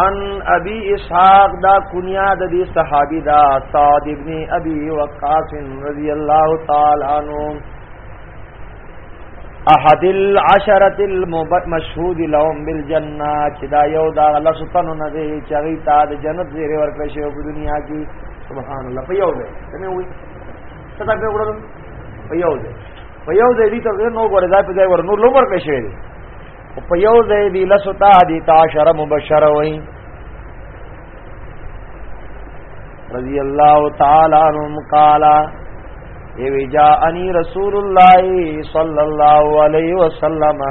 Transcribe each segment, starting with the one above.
عن ابي اسحاق دا کنیا د دې صحابي دا سعد ابن ابي وقاص رضی الله تعالی عنہ احد العشرة المشهود لهم بالجنه چې دا یو دا لسطن نه دی چې غي تا د جنت زیره ورکړ شی په دنیا کې سبحان الله په یو دی څنګه وي څه دا په وړاندې په یو دی په یو دی دې ته نو ګورې دا په ځای ور نور لوبر کې شوی دی په یو ځای دی لسو تا دی تا شر مبشر وای رضی الله تعالی عنهم قال ای جاءنی رسول الله صلی الله علیه وسلم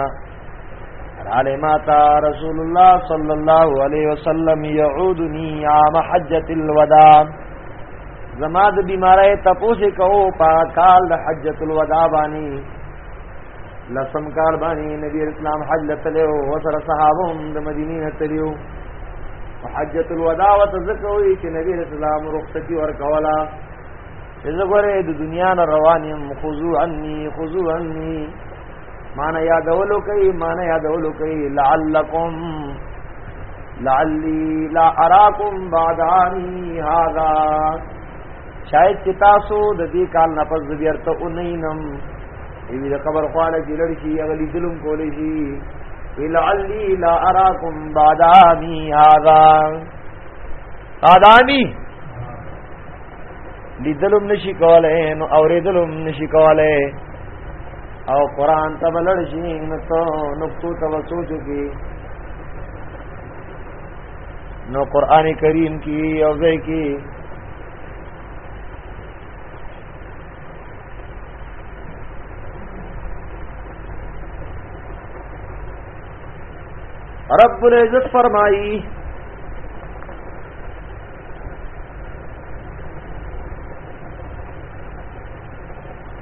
علی ما تا رسول الله صلی الله علیه وسلم یعودنی عام حجۃ الوداع زما د بیمارای تپوسه کو پا کال د حجۃ الوداع باندې لسم کال باندې نبی اسلام حج لتلو او سره صحابه هم د مدینې تلو حجۃ الوداع وتذکوي چې نبی اسلام رخصتي ورکولا اذا غره د دنیا نه روانم خذو عني خذو عني مان یادولو کوي مان یادولو کوي لعلکم لعلی لا اراکم بعد عني هذا شاید چې تاسو د دې کال نه پس بیرته اونینم وی د قبر خواله چې لړ شي اغلی ظلم کولې شي ولعلی لا اراکم بعد امی هذا ادمی لیدلم نشی کولای نو اوریدلم نشی کولای او قران ته بلړ شي نو تو نقطو ته سوچو کی نو قران کریم کی او ځای کی رب العزت فرمائی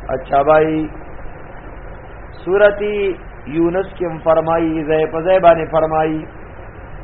اچھا بھائی سورتی یونس کی فرمائی زی پزی بانی فرمائی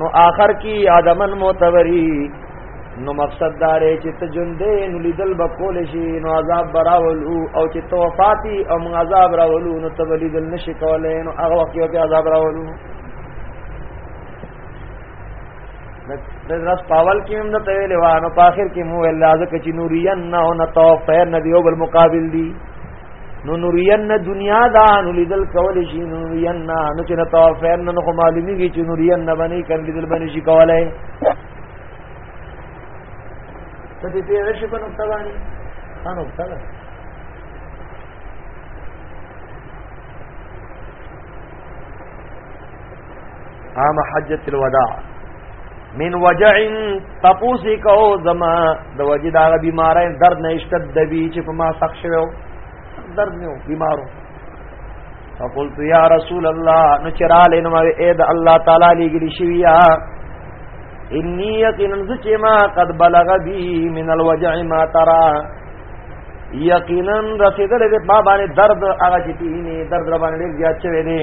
نو آخر کی آدمن موتوری نو مقصد دارې چې ته ژوندې نو لیدل به کول شي نو عذاب براولو او چې توفاتی او موږ عذاب راولو نو ته لیدل نشي کولای نو هغه وخت یو کې عذاب راولو د رس پاول کې هم نه تویل وانه په اخر کې مو الله ځکه چې نورین نه او نه توفیر نه دی او بل مقابل دی نو نورین دنیا دا نو لیدل کول شي نورین نو چې توفین نو خو معلومیږي چې نورین نه باندې کړ لیدل باندې شي کولای ته دې په رشي په نقطه باندې خانو تعالی عام حجت الوداع من وجع تپوسی کو زما د وجد هغه بیماری درد نه اشتد دوی چې په ما سخت شوو درد نه بیمارو فقلت یا رسول الله نو چرال نو اے د الله تعالی لګلی شویا انی یقینا ذکی ما قد بلغ بی من الوجع ما ترى یقینا رسیدل دې ما باندې درد هغه چې تینه درد را باندې زیات شوی دی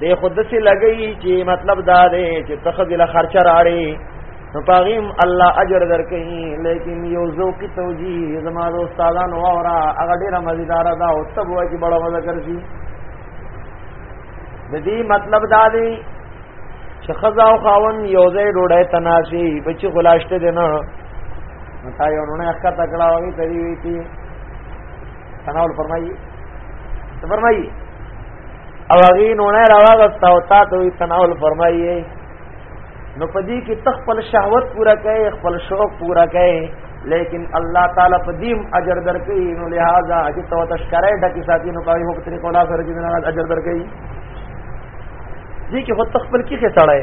دې خود څه لګی چې مطلب دا دی چې تخذل خرچ راړي نو پاغیم الله اجر درکې لیکن یو ذوقی توجیه زما د استادانو اورا هغه ډیره مزیدار ده او تب وای چې بڑا مزه کوي د دې مطلب دا دی چې خزا او خاون یو ځای ډوډۍ تناسي بچي خلاشته دي نه متا یو نه ښه تکړه وي تری وی سناول فرمایي فرمایي او هغه نونه راوغستا او تا ته سناول فرمایي نو پدې کې تخپل شهوت پورا کړي خپل شوق پورا کړي لیکن الله تعالی په دیم اجر درکې نو لہذا چې تو تشکرې ډکی ساتي نو کوي هو طریقو لا سره دې نه اجر درکې دې کې هو تخپل کې کې سړای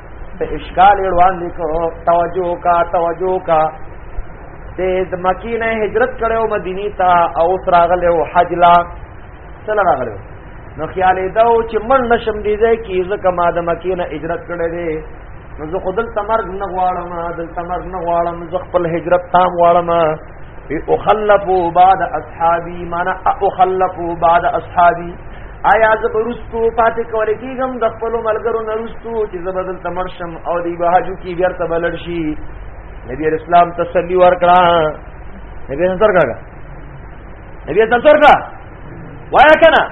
په اشکال روان دي کو توجه کا توجه کا د مکی نه هجرت کړو مدینی ته او سراغله او حج لا سره راغلو نو خیال دا او چې من نشم دی ځای کی زکه ما د مکی نه هجرت کړې دي نو زه خدل تمرګ نه غواړم دل تمرګ نه غواړم زه خپل هجرت تام غواړم اخلفو بعد اصحابی مانا اخلفو بعد اصحابی آیا زبرستو پاتې کول کېږم د خپل ملګرو نرستو چې زبدل تمرشم او دی بهاجو کې بیا ته بلل شي نبی اسلام تسلی ورکړه نبی سر کړه نبی سر کړه وایا کنه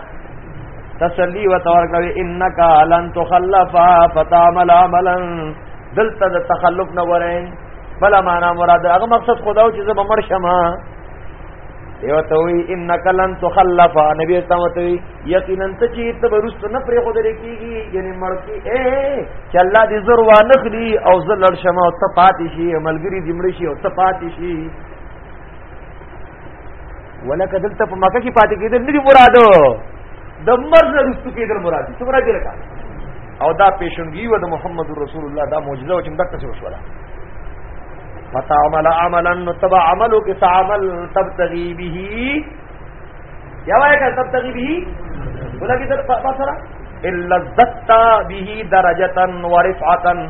تسلی و تور کوي انک لن تخلفا فتعمل عملا دلته د تخلف نه ورې بلا معنا مراد هغه مقصد خداو چې زما مړ شمه یو ته وی انک لن تخلف نبی اسلام ته وی یقینا ته چې ته برست نه پرې خو درې کیږي یعنی مړکی اے چې الله دې زور و نخلی او زلړ شمه او ته پاتې شي ملګری دې مړ شي او ته پاتې شي ولکه دلته په مکه کې پاتې کېدل نه دي مرادو د مرګ نه رسو کېدل مراد دي څومره کې لکه او دا پیشنګي و د محمد رسول الله دا معجزه او چې دغه څه وشوله فتعمل عملا نتبع عملو کې تعمل تبتغي به یا وای کا تبتغي به ولکه در پاسره الا ذتا به درجه ورفعه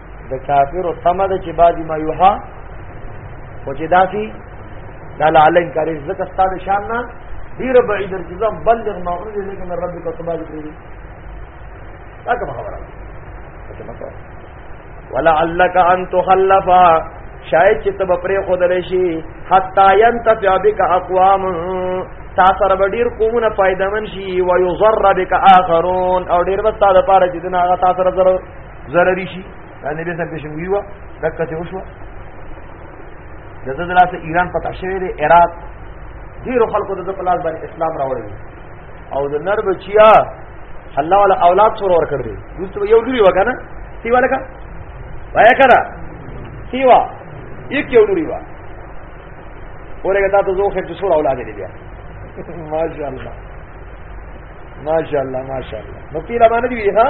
د کافر او تمه ده چې بعضی ما یوها خو چې داسي دا لاله انکاري ځکه ستاسو شان نه ډیر بعید الجزام بلغ ما انزل لك من ربك تبا ذکرې دا کوم خبره څه مطلب ولعلك ان تخلف شاید چې تب پرې خودل شي حتا ينتفع بك اقوام تا سره به ډیر قومونه فائدمن شي ويضر بك اخرون او ډیر به تا د پاره چې دنا تا سره ضرر ضرری شي دا نبی صاحب پیشنګوی و دکته ته وشو د دې لاس ایران پتا شوی دی عراق ډیر خلکو د په لاس باندې اسلام راوړی او د نر بچیا الله ولا اولاد سره ور کړی دوی یو لوري وکنه سی ولا کا وای کرا سی وا یک یو لوري وا اورګه تاسو زو خیر چې سره اولاد دې بیا ماشاءالله ماشاءالله ماشاءالله نو پیرا باندې دی ها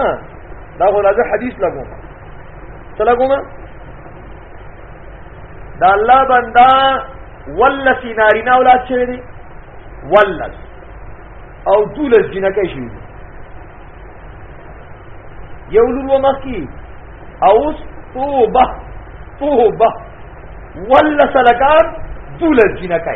دا غو لږه حدیث لګو څه لګو ما دا الله بندا ولسی نارینا اولاد شوی دی ولس او دولس جنکه شوی دی یو لور و مخکی اوس توبه توبه ولس لکان دولس جنکه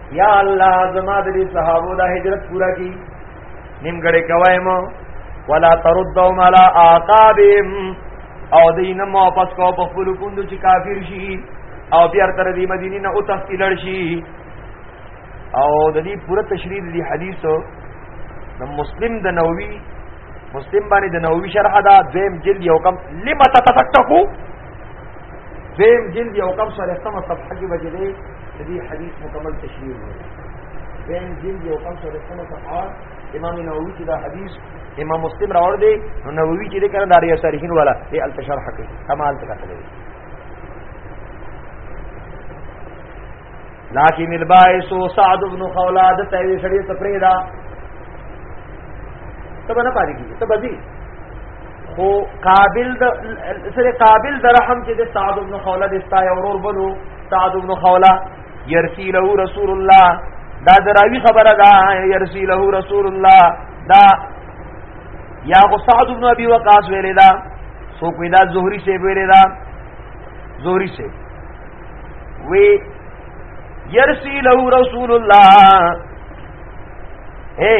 یا الله زما د دې صحابو د هجرت پورا کی نیمګړې کوي مو ولا تردهم على عقابهم او دین مو پس کو په خپل کوند چې کافر شي او بیا تر دې مدینه نه او تفصیل شي او د دې پوره تشریح دې حدیثو د مسلم د نووي مسلم باندې د نووي شرح دا دویم جلد یو کم لم تتفتقو دیم جلد یو کم سره سم صفحه کې بچی دی د دې حدیث مکمل تشریح دی دیم جلد یو کم سره سم صفحه امام نووي چې دا حدیث امام مسلم راوړ دی نو نووي چې کړه داري صالحین والا دی التشرح کوي کمال تکړه لكن البائس سعد بن خولا د تیوی سړی تفریدا تب نه پاتې کیږي تب دي خو قابل د سره قابل د رحم چې د سعد بن خولا د استای اورور بنو سعد بن خولا يرسي له رسول الله دا دراوی خبره ده يرسي له رسول الله دا یا غو سعد بن ابي وقاص ویل دا سو کوي دا زهري سي ویل دا زهري سي وی يرسي له رسول الله اے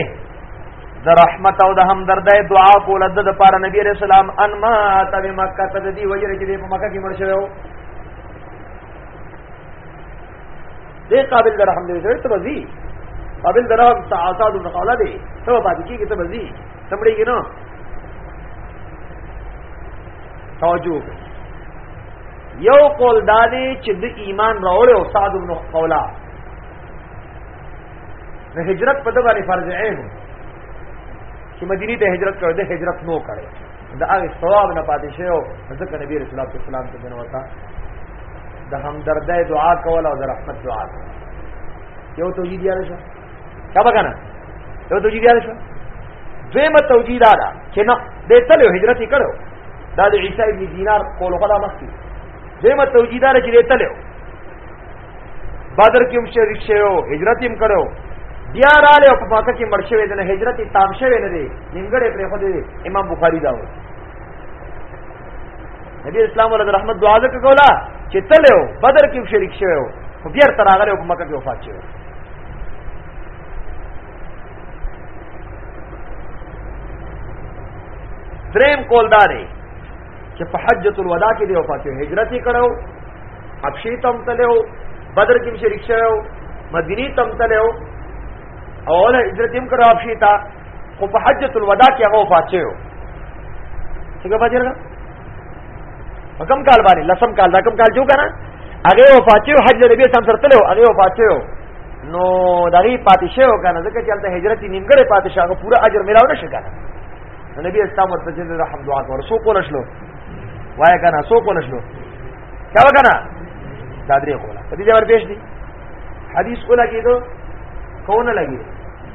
د رحمت او د همدردۍ دعا کول د لپاره نبی رسول الله ان ما تب مکه ته دی وجره چې په مکه کې مړ شوو دې قابل د رحم دې سره ته وزي قابل د رحم سعادت او قوله دې ته باندې کې ته وزي سمړې کې نو توجه یو قول دا دی چې د ایمان راوړ او سعد بن قولا د هجرت په دغه فرض عین چې مدینه ته هجرت کړو د هجرت نو کړو دا هغه ثواب نه پاتې شو ځکه نبی رسول الله صلی الله علیه وسلم ته جنوتا د همدردۍ دعا کول او د رحمت دعا کول یو توجیه دی راشه دا وګنه یو توجیه بیا شو دیمه توجیه دا ده چې نه د تل هجرت کړو دا د عیسی ابن دینار کول غلا مخکې دیمه توجیه دا چې د تل بدر کې هم شریک شوو هجرت هم کړو بیا رااله په پاکه کې مړ شوی د هجرت تام شوی نه دی نیمګړې پرې خو دی امام بخاری دا وایي نبی اسلام ولر رحمت دعا ځکه کولا چې تلو بدر کې شریک شوی او بیا تر هغه په مکه کې وفات شوی دریم کول داري چې په حجۃ الوداع کې دی وفات شوی هجرت یې کړو ابشی تم تلو بدر کې شریک شوی مدینی تم تلو او له هجرت هم کړو ابشی تا خو په حجۃ الوداع کې هغه وفات شوی و څنګه پاتې راغله په کوم کال باندې لسم کال دا کوم کال جو کنه هغه وفات شوی حج نبی سم سره تلو هغه وفات شوی نو دغه پاتې شوی کنه ځکه چې هلته هجرت نیمګړې پاتې شوی هغه پوره اجر ملاو نشي کنه نبی اسلام ورته جن رحم دعا کور سو کول شلو وای کنه سو کول شلو چا کنه دا درې کوله په دې ځای ور پېښ دي حدیث کوله کېدو کونه لګي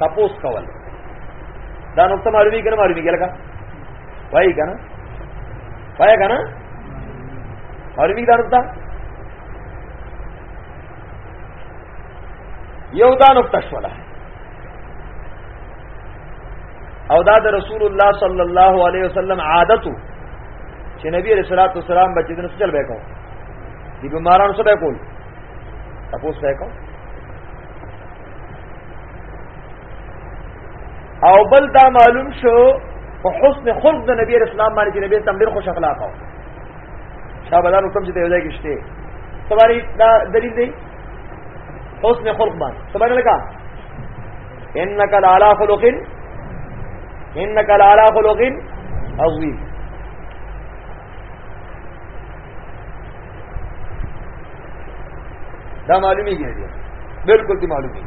تپوس کول دا نقطه معلومی کنه معلومی کله کا وای کنه وای کنه معلومی دا نقطه یو دا نقطه شولا او دا د رسول الله صلی الله علیه وسلم عادتو چې نبی علیہ الصلوۃ والسلام بچی دنه چل به کو دی بیمارانو سره کول تاسو سره کو او بل دا معلوم شو په حسن خلق د نبی رسول الله باندې نبی تم ډیر خوش اخلاق او شابه دا کوم چې ته وځای کېشته سواری دا دلیل دی حسن خلق باندې سبحان الله انك لعلى خلق انك لعلى خلق عظيم دا معلومی گئی دیا بالکل دی معلومی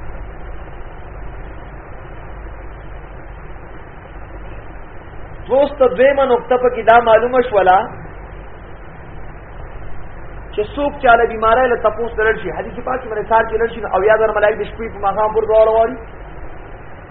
دوست دویمه نقطه په کې دا معلومه شولا چې څوک چې له بیمارۍ له تپوس لرل شي حدیث پاک کې مرسال کې لرل شي او یا در ملائک د شپې په ماښام پر دوه وروړي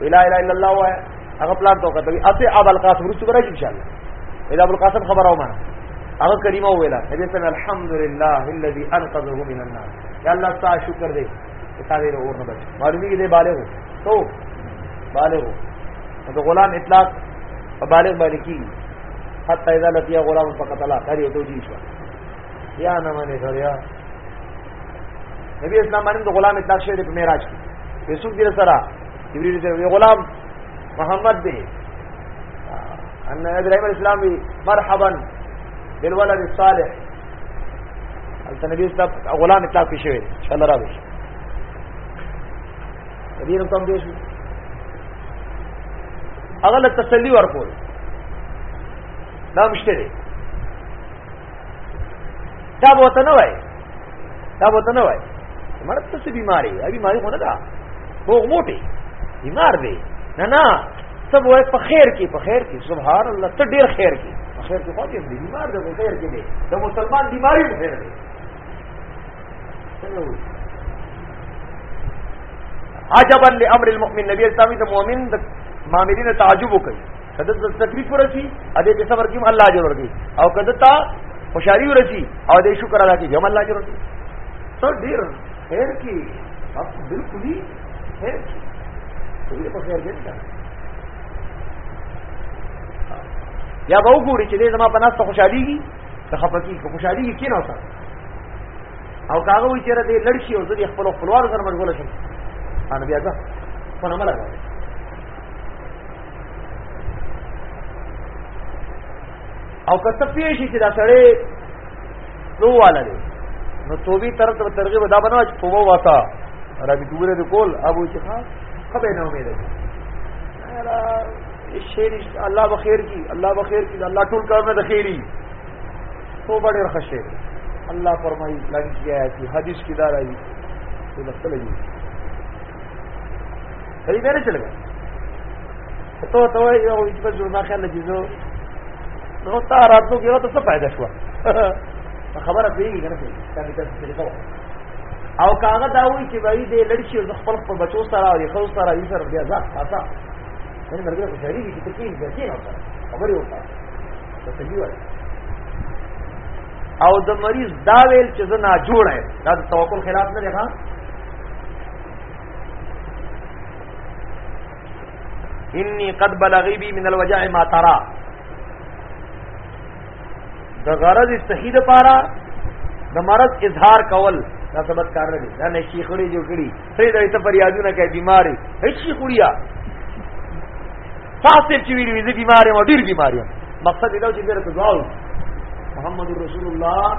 لا اله الا الله وای هغه پلان تو کوي اته ابو القاسم رسو برای ان شاء الله اذا ابو القاسم خبر او معنا هغه کریمه ویلا نبی صلی الحمدلله الذي انقذه من النار یا الله تعالی شکر دې کتابه له اور نه بچ معلومی کې دې بالغ تو بالغ نو غلام اطلاق بالغ باندې کیږي حتی اذا لقي غلام فقط الله کاری او توجیه یا نه منې سره یا نبی اسلام باندې د غلام اطلاق شوی په معراج کې په څوک دې سره جبريل سره یو غلام محمد دی ان ابراهيم الاسلام وی مرحبا بالولد الصالح البته نبی اسلام غلام اطلاق شوی ان شاء الله راځي دې نو کوم دې شو هغه تسلی ورکول دا مشته دی دا به ته نه وای دا به ته نه وای مړ ته څه بیماری ای بیماری خو نه ده خو موټي بیمار دی نه نه سب وای په خیر کې په خیر کې سبحان الله ته ډیر خیر کې په خیر کې خو دې بیمار دی په خیر کې دی د مسلمان بیماری په خیر دی عجبا لامر المؤمن نبی اسلامي د مؤمن د مامرینه تعجب وکړي کده ته تکلیف ورسی ا دې صبر کې الله اجر ورکړي او کده ته خوشحالي ورسی او دې شکر ادا کړي هم الله اجر ورکړي سر ډیر خیر کې آپ بالکل ہی خیر کې دې په خیر کې یا به وګوري چې دې زما په ناس ته خوشحاليږي که خپکی که خوشحاليږي کې نه وتا او کاغه وی چیرې دې لړشي او ځدې خپل خپلوار سره مشغول شي ان بیا ځه په نامه لګا او که څه پیښ شي چې دا سړی نو والا دی نو توبې تر تر ترغیب دا بنو چې توبه واسا را دې ګوره دې کول ابو چې ها خبر نه امید دی شیر الله بخیر کی الله بخیر کی الله ټول کار نه خیری توبه ډیر خشه الله فرمایي لږ کیږي حدیث کې دا راځي چې مسله صحیح به نه چلګ ته ته وای یو چې په جوړ ما خیال لږی زو نو تا راتلو کې ته څه فائدہ شو خبره پیږي کنه دا به تاسو طریقه او کاغه دا وی چې وای دې لړشي او خپل خپل بچو سره او خو سره یې سره بیا ځه پاتا نن مرګ له شری کې ته کې ځکه نه وکړه خبرې وکړه ته صحیح وای او د مریض دا ویل چې زه نه جوړه دا د توکل خلاف نه دی ها انی قد بلغی بی من الوجع ما ترا د غرض صحیح د پاره د مرض اظهار کول دا سبت کار نه دی دا نه شي خوري جو کړی سړي دا ته فریادونه کوي بیماری هیڅ شي خوریا تاسو چې ویری ویزه بیماری مو ډیر بیماری مقصد دا چې ګره ته دعا محمد رسول الله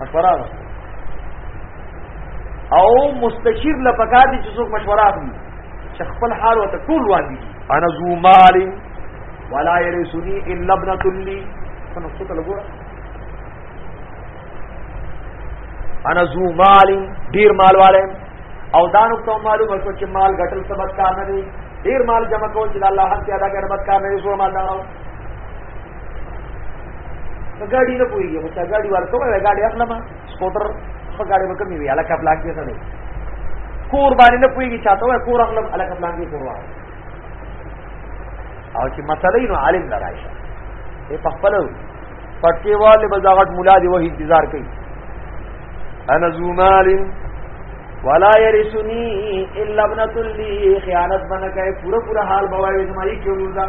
مشوره او مستشیر له پکار دي چې څوک مشوره اخلي چې خپل حال وته ټول وادي انا ذو مال ولا يرثني الا ابنه لي څنګه څه ته لګوره انا ذو مال ډیر مال والے او دا نو کوم معلومه شو چې مال غټل سبب کار نه دی ډیر مال جمع کول چې الله حق ادا کړي بد کار نه دی زو مال دا په ګاډي نه پوهېږي خو چا ګاډي ورکوه وایي ګاډي اخلم سکوټر په ګاډي به کمې وي هلکه پلاک کې څه دی کور باندې نه پوهېږي چا ته وایي کور اخلم هلکه پلاک کې کور واخلم او چې مسله نو عالم نه راشي ای په خپل پټکی والے بزاغت مولا دی وه انتظار کوي انا زومال ولا يرثني الا ابنه لي خیانت بنه کوي پورا پورا حال بوایي زمایي کیږي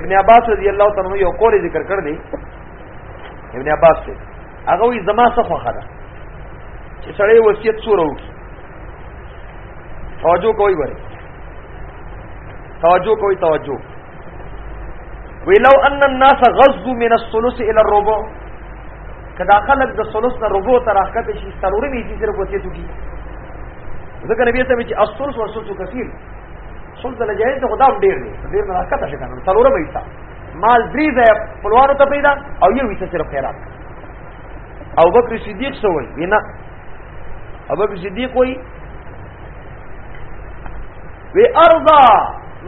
ابن عباس رضی الله تعالی عنہ یو قول ذکر کړ دی ابن عباس ته هغه وی زما څه خوخه ده چې سړی وصیت سور وو توجه کوي وره توجه کوي توجه وی لو ان الناس غزوا من الثلث الى الربع کدا خلق د ثلث نه ربع تر حقیقت شي ضروري دي چې صرف وصیت وکړي ځکه نبی ته چې اصل ورسول کثیر څول ځله جایز ده خدا ډیر دی ډیر نه راکته شي کنه ضروره به ایسا مال درې ځای خپلوانو ته پیدا او یو ایسا صرف خیرات او بکر صدیق سوې وینا او بکر صدیق وی وی ارضا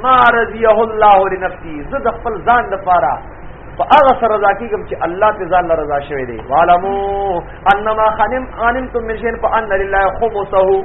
ما رضیه الله لنفسي زه د خپل ځان لپاره په هغه سره رضا کیږم چې الله ته ځان رضا شوی دی والمو انما غنم غنمتم من شيء فان لله خمسه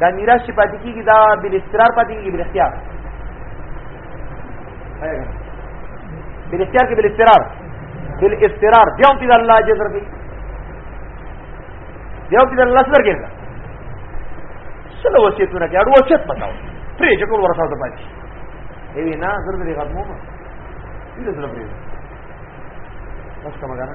دا میراث چې پاتې کیږي دا بل استقرار پاتې کیږي بل اختیار بل اختیار کې بل استقرار بل استقرار بیا هم پیدا الله جزر کوي بیا هم پیدا الله سره کوي سره وصیتونه کوي اړو وصیت بتاو پرې چې ټول ورساو ته پاتې ای نه زر دې غمو ما دې زر پرې بس کومه غره